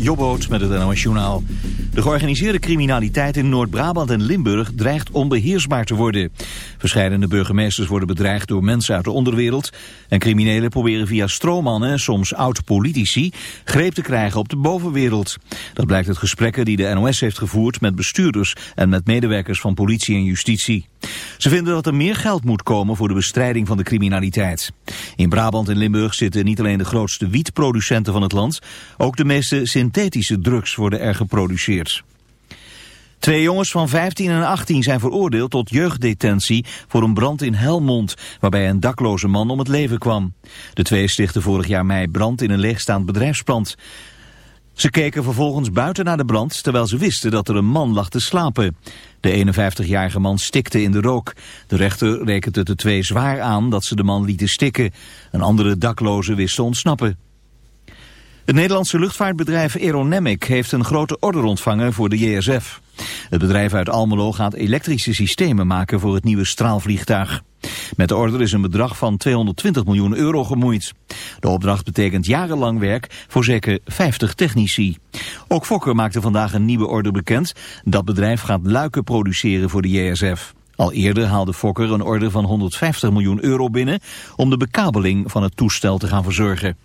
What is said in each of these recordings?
Jobboot met het NOS Journaal. De georganiseerde criminaliteit in Noord-Brabant en Limburg dreigt onbeheersbaar te worden. Verscheidene burgemeesters worden bedreigd door mensen uit de onderwereld. En criminelen proberen via stroommannen, soms oud-politici, greep te krijgen op de bovenwereld. Dat blijkt uit gesprekken die de NOS heeft gevoerd met bestuurders en met medewerkers van politie en justitie. Ze vinden dat er meer geld moet komen voor de bestrijding van de criminaliteit. In Brabant en Limburg zitten niet alleen de grootste wietproducenten van het land, ook de meeste synthetische drugs worden er geproduceerd. Twee jongens van 15 en 18 zijn veroordeeld tot jeugddetentie voor een brand in Helmond, waarbij een dakloze man om het leven kwam. De twee stichtten vorig jaar mei brand in een leegstaand bedrijfspand. Ze keken vervolgens buiten naar de brand, terwijl ze wisten dat er een man lag te slapen. De 51-jarige man stikte in de rook. De rechter rekent het de twee zwaar aan dat ze de man lieten stikken. Een andere dakloze wist te ontsnappen. Het Nederlandse luchtvaartbedrijf Aeronamic heeft een grote order ontvangen voor de JSF. Het bedrijf uit Almelo gaat elektrische systemen maken voor het nieuwe straalvliegtuig. Met de order is een bedrag van 220 miljoen euro gemoeid. De opdracht betekent jarenlang werk voor zeker 50 technici. Ook Fokker maakte vandaag een nieuwe order bekend. Dat bedrijf gaat luiken produceren voor de JSF. Al eerder haalde Fokker een order van 150 miljoen euro binnen... om de bekabeling van het toestel te gaan verzorgen.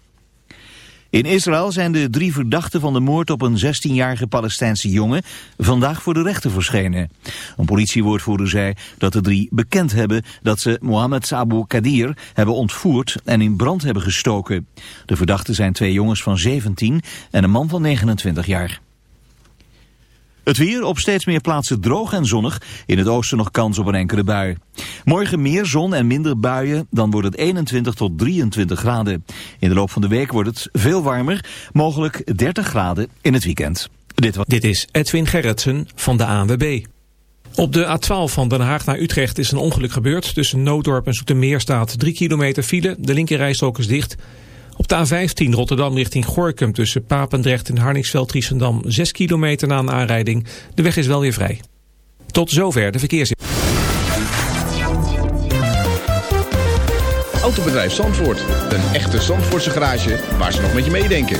In Israël zijn de drie verdachten van de moord op een 16-jarige Palestijnse jongen vandaag voor de rechter verschenen. Een politiewoordvoerder zei dat de drie bekend hebben dat ze Mohammed Abu Kadir hebben ontvoerd en in brand hebben gestoken. De verdachten zijn twee jongens van 17 en een man van 29 jaar. Het weer op steeds meer plaatsen droog en zonnig. In het oosten nog kans op een enkele bui. Morgen meer zon en minder buien. Dan wordt het 21 tot 23 graden. In de loop van de week wordt het veel warmer. Mogelijk 30 graden in het weekend. Dit. Dit is Edwin Gerritsen van de ANWB. Op de A12 van Den Haag naar Utrecht is een ongeluk gebeurd. Tussen Noodorp en Zoetermeer staat 3 kilometer file. De linkerrijstrook is dicht. Op de A15 Rotterdam richting Gorkum tussen Papendrecht en Harningsveld-Triesendam 6 kilometer na een aanrijding. De weg is wel weer vrij. Tot zover de verkeers. Autobedrijf Zandvoort. Een echte Zandvoortse garage waar ze nog met je meedenken.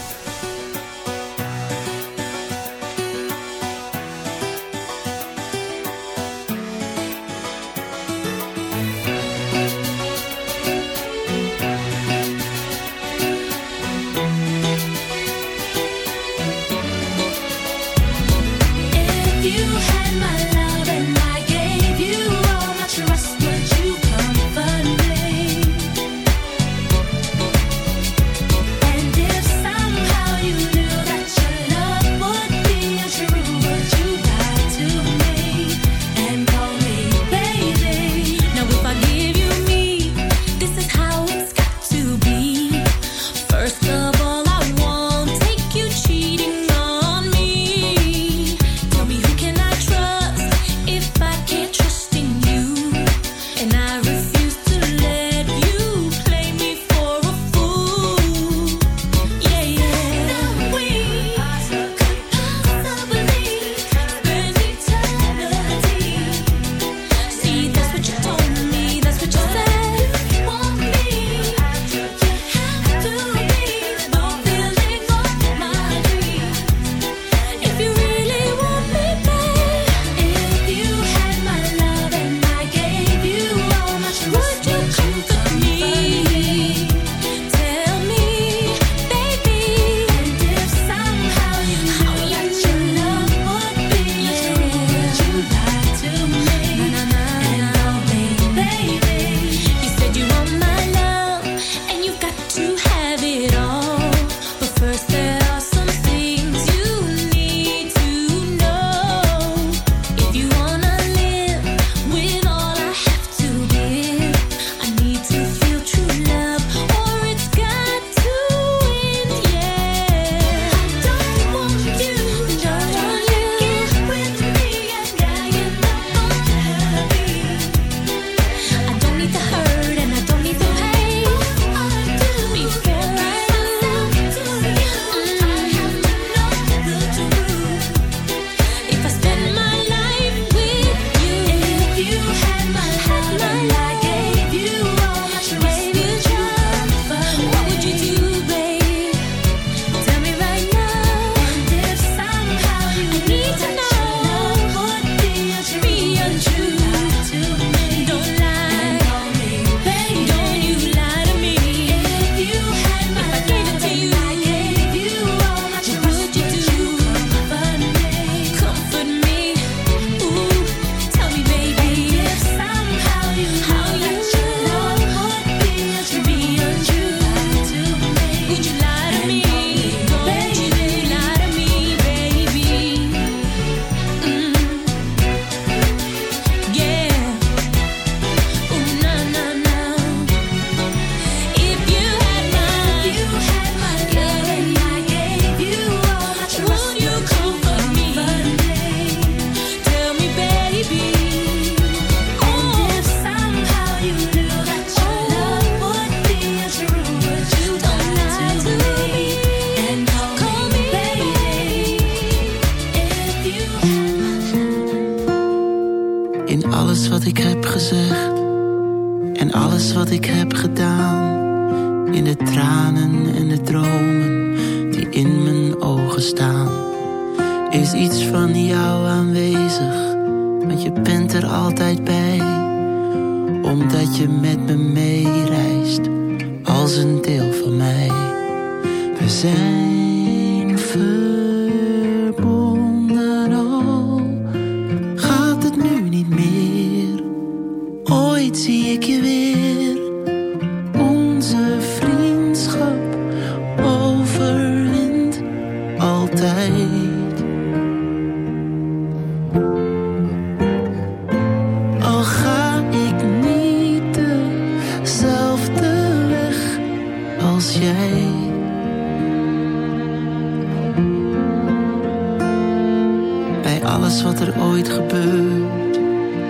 er ooit gebeurt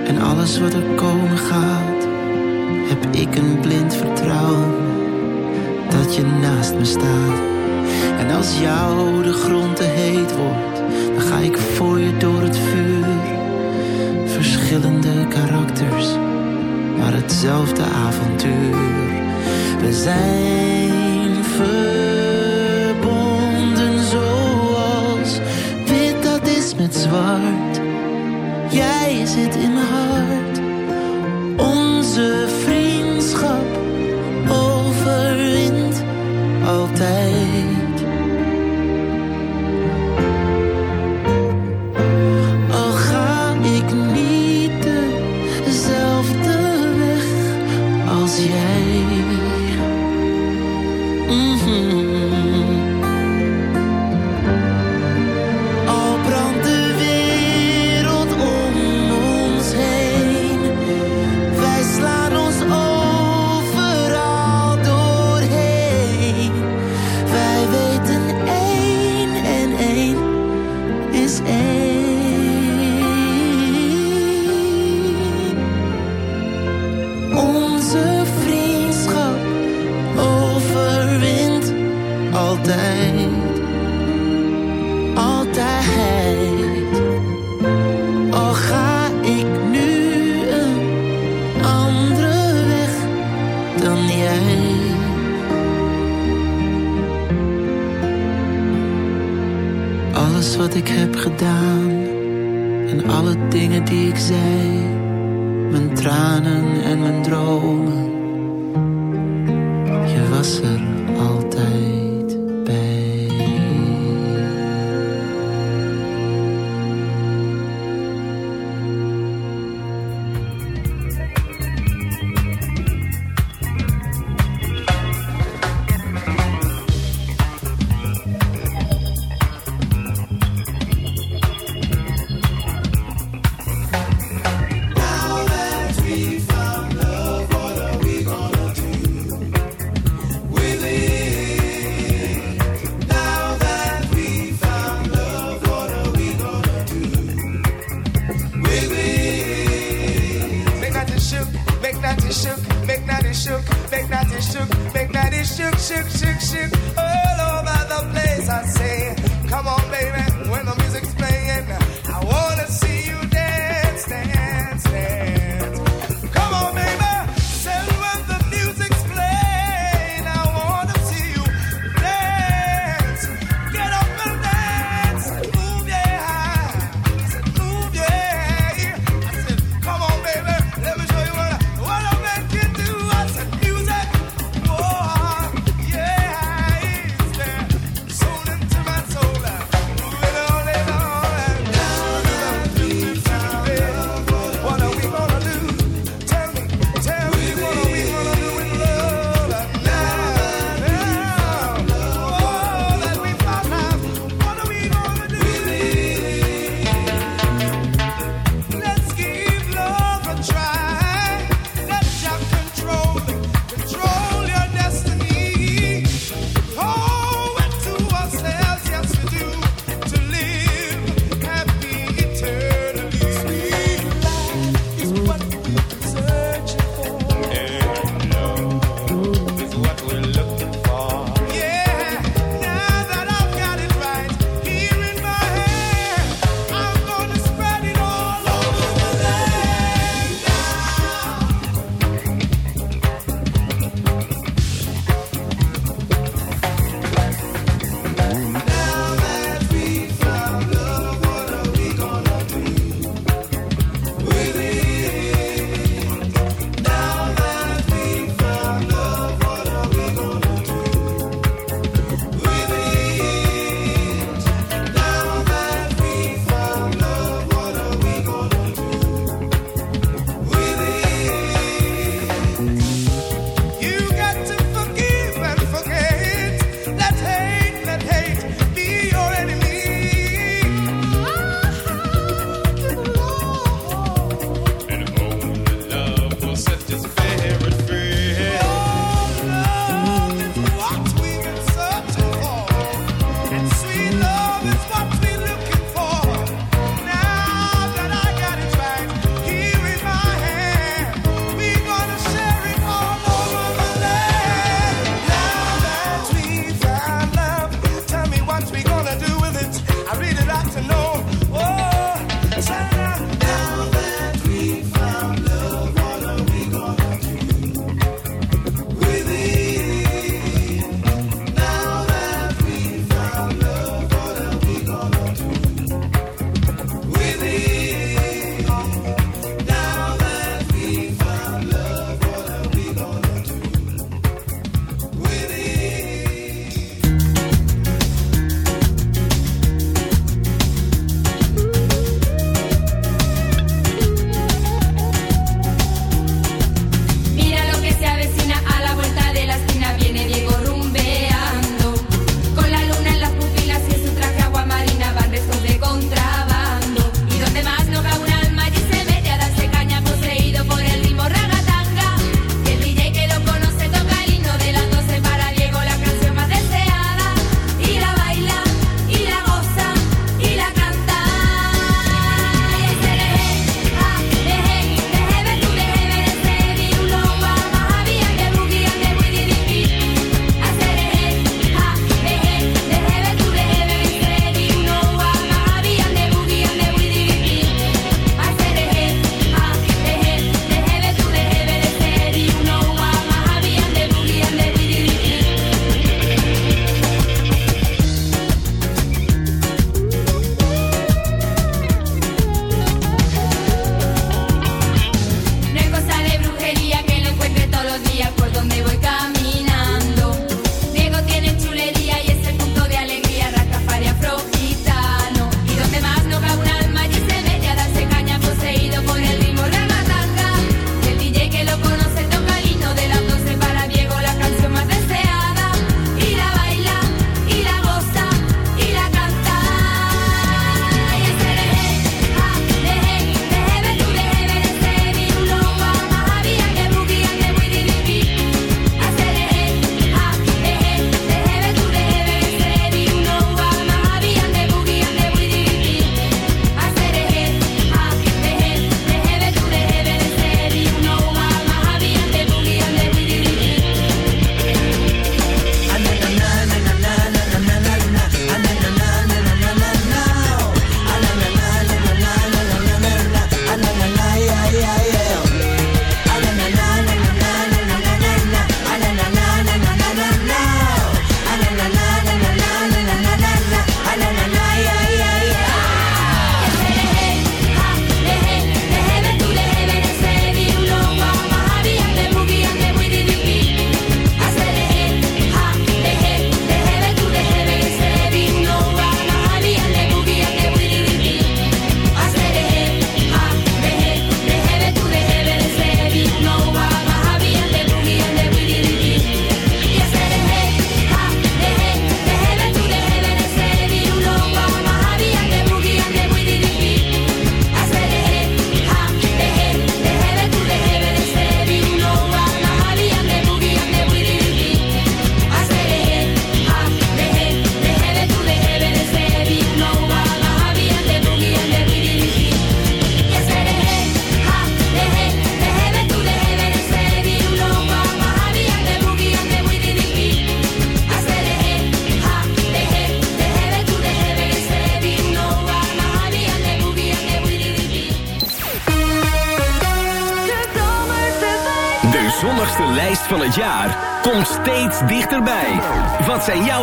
en alles wat er komen gaat, heb ik een blind vertrouwen dat je naast me staat. En als jou de grond te heet wordt, dan ga ik voor je door het vuur. Verschillende karakters, maar hetzelfde avontuur. We zijn verbonden zoals wit dat is met zwart jij zit in mijn hart. Onze I said.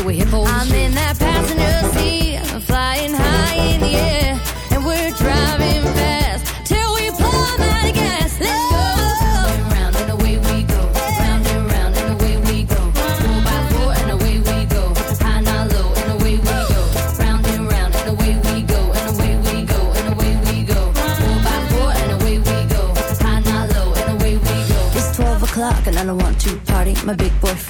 Someone's coming to a hip hole. I'm in that passenger seat, flying high in the air, and we're driving fast till we plumb out of gas. Let's go. Round and away we go. Round and round and away we go. Four by four and away we go. High not low and away we go. Round and round and away we go. And away we go. And away we go. Four by four and away we go. High not low and away we go. It's 12 o'clock and I don't want to party. My big boyfriend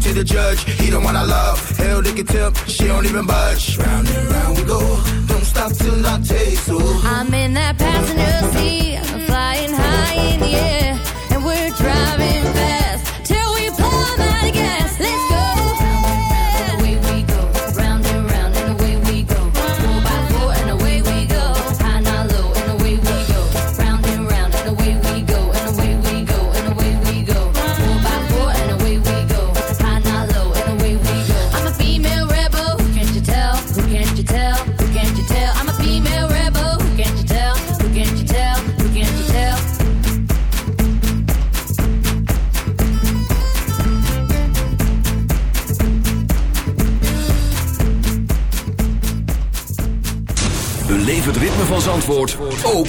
To the judge, he the one I love. Hell, they can tell she don't even budge. Round and round we go. Don't stop till I taste so. I'm in that passenger seat, flying high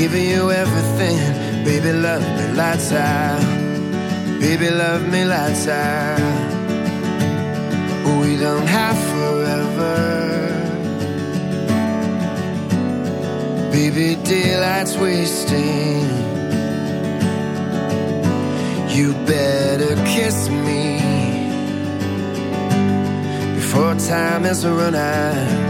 Giving you everything. Baby, love me lights out. Ah. Baby, love me lights out. Ah. We don't have forever. Baby, daylight's wasting. You better kiss me before time has run out.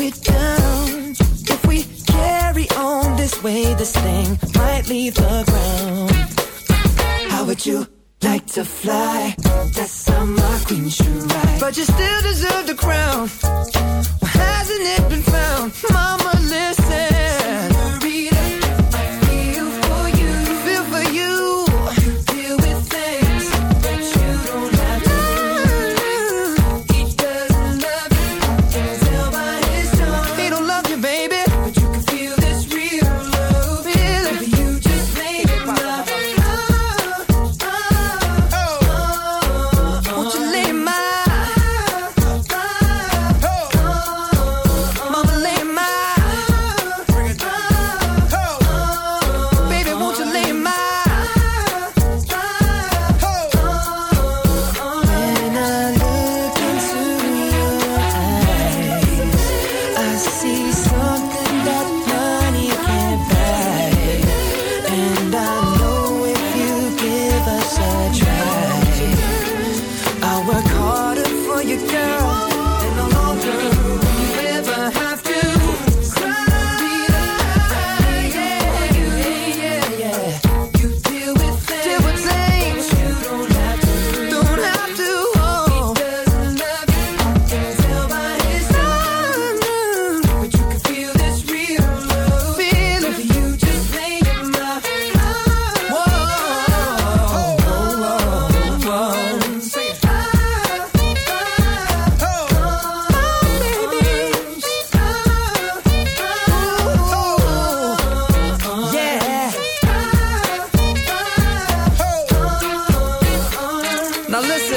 it down. If we carry on this way, this thing might leave the ground. How would you like to fly? That's summer queen should ride. But you still deserve the crown. Well, hasn't it been found? Mama, listen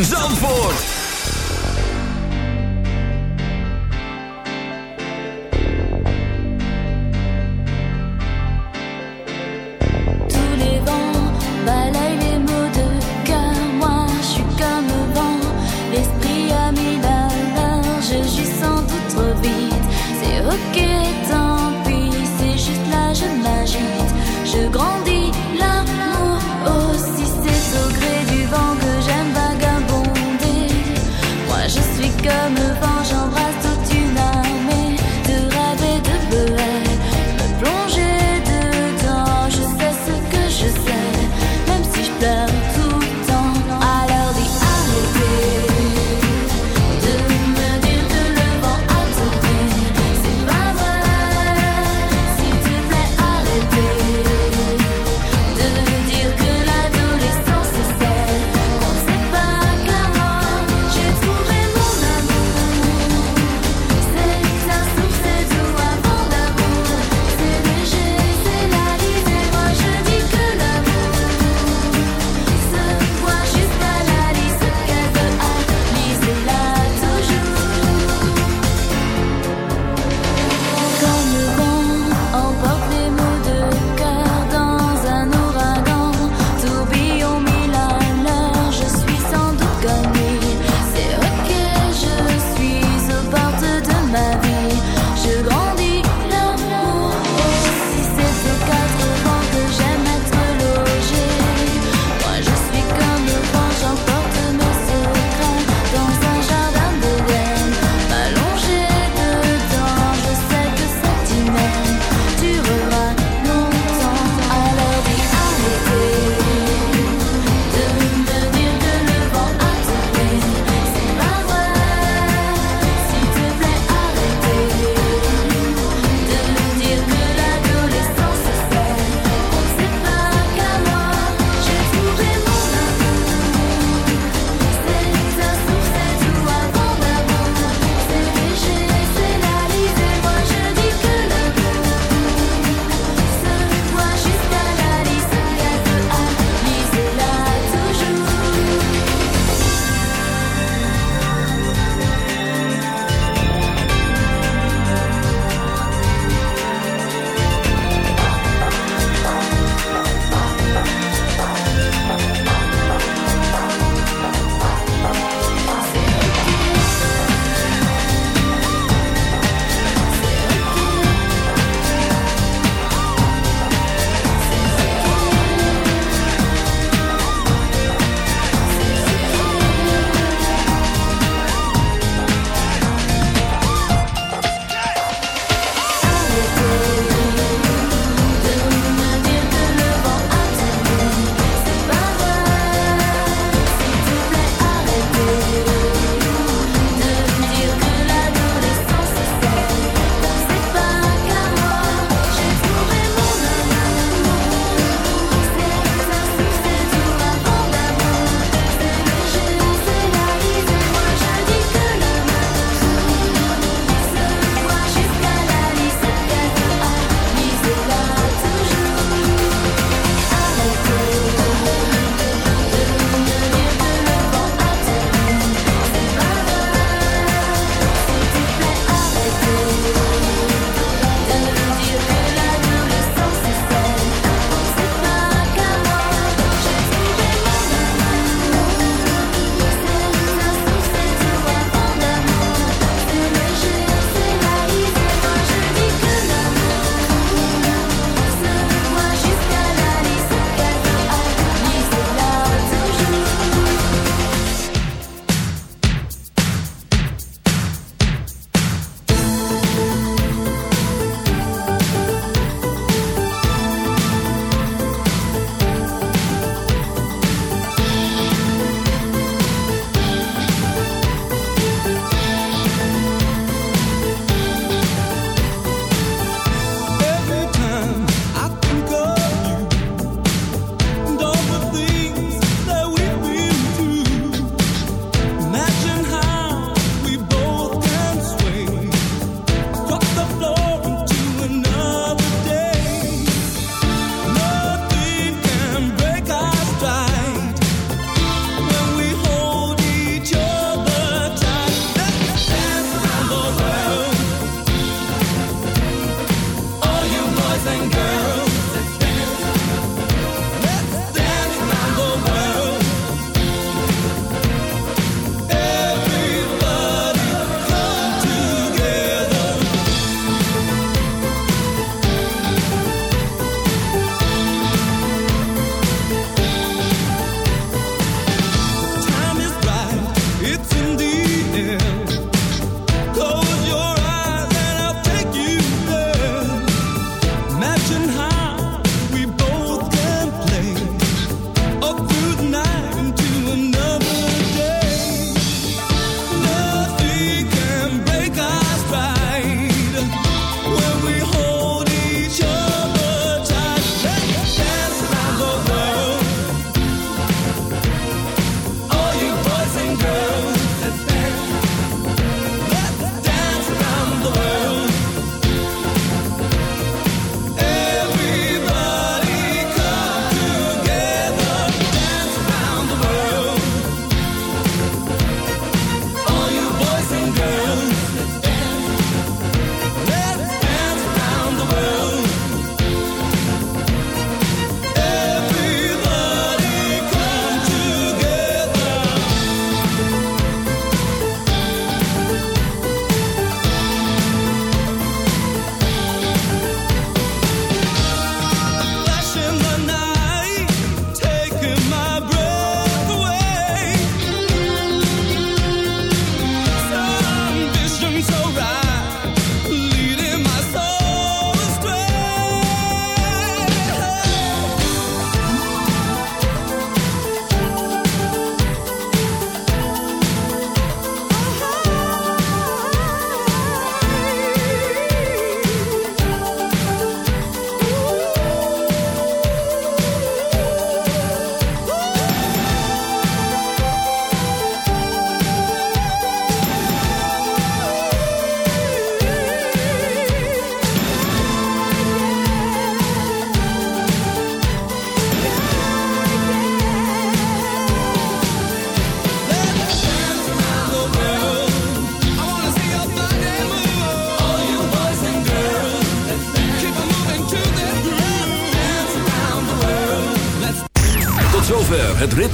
ZFM Zandvoort.